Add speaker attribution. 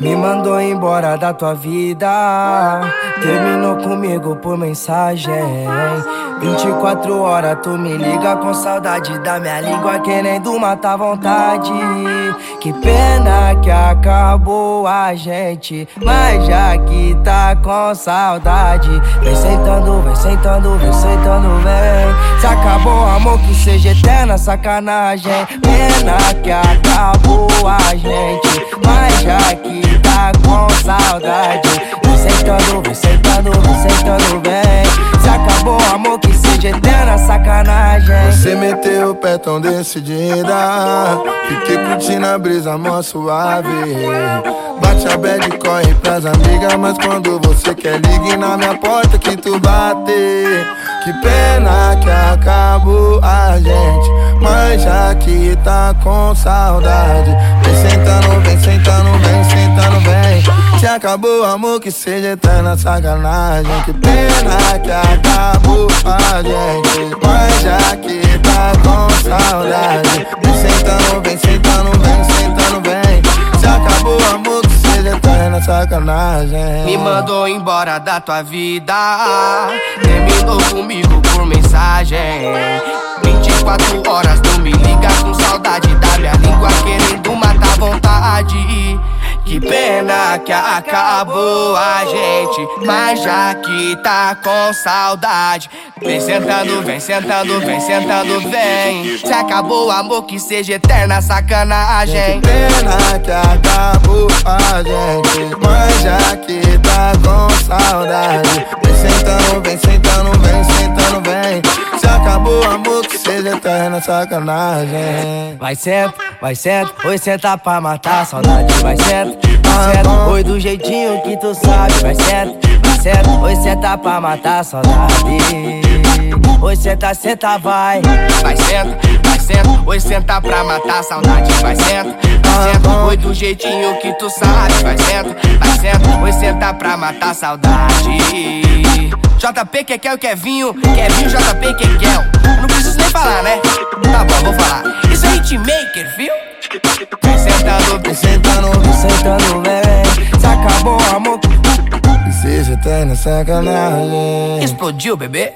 Speaker 1: Me mandou embora da tua vida. Terminou comigo por mensagem. 24 horas tu me liga com saudade da minha língua, querendo matar vontade. Que pena que acabou a gente, mas já que tá com saudade, vem sentando, vem sentando, vem sentando, vem. Se acabou amor, que seja eterna sacanagem. Pena que acabou a gente, mas já que tá com saudade, vem sentando, vem sentando, vem sentando, vem. Se acabou amor, que eterna sacanagem.
Speaker 2: Você meteu o pé tão decidida. Fiquei curtindo a brisa mó suave. Bate a bad e corre pras amigas. Mas quando você quer, ligue na minha porta que tu bate. Que pena que acabou a gente. Mas já que tá com saudade, vem sentando, vem sentando, vem sentando, vem. Se acabou amor, que seja eterna sacanagem. Que pena que acabou gente. Mas já que tá com saudade, vem sentando, vem sentando, vem sentando, vem. Se acabou amor, que seja eterna sacanagem.
Speaker 1: Me mandou embora da tua vida. Terminou comigo por mensagem. 24 horas tu me liga com saudade da minha língua, querendo matar vontade. Que pena que acabou a gente, mas já que tá com saudade, vem sentando, vem sentando, vem sentando, vem. Se acabou o amor, que seja eterna sacanagem.
Speaker 2: Que pena que acabou a gente, mas já que tá com saudade, vem sentando, vem sentando, vem sentando, vem. Se acabou amor, que seja eterna sacanagem.
Speaker 1: Vai senta, vai senta, oi senta pra matar a saudade. Vai senta, vai oi do jeitinho que tu sabe. Vai senta, vai senta, oi senta pra matar a saudade. Oi senta, senta, vai. Vai senta, vai senta, oi senta pra matar a saudade. Vai senta, vai senta, oi do jeitinho que tu sabe. Vai senta, vai senta, oi senta pra matar a saudade. JP que quer o Kevinho, Kevinho JP que quer. Viu? Vem sentando,
Speaker 2: Vem sentando,
Speaker 1: vem sentando, vem. Se acabou, amor.
Speaker 2: que seja eterna sacanagem.
Speaker 1: Explodiu, bebê.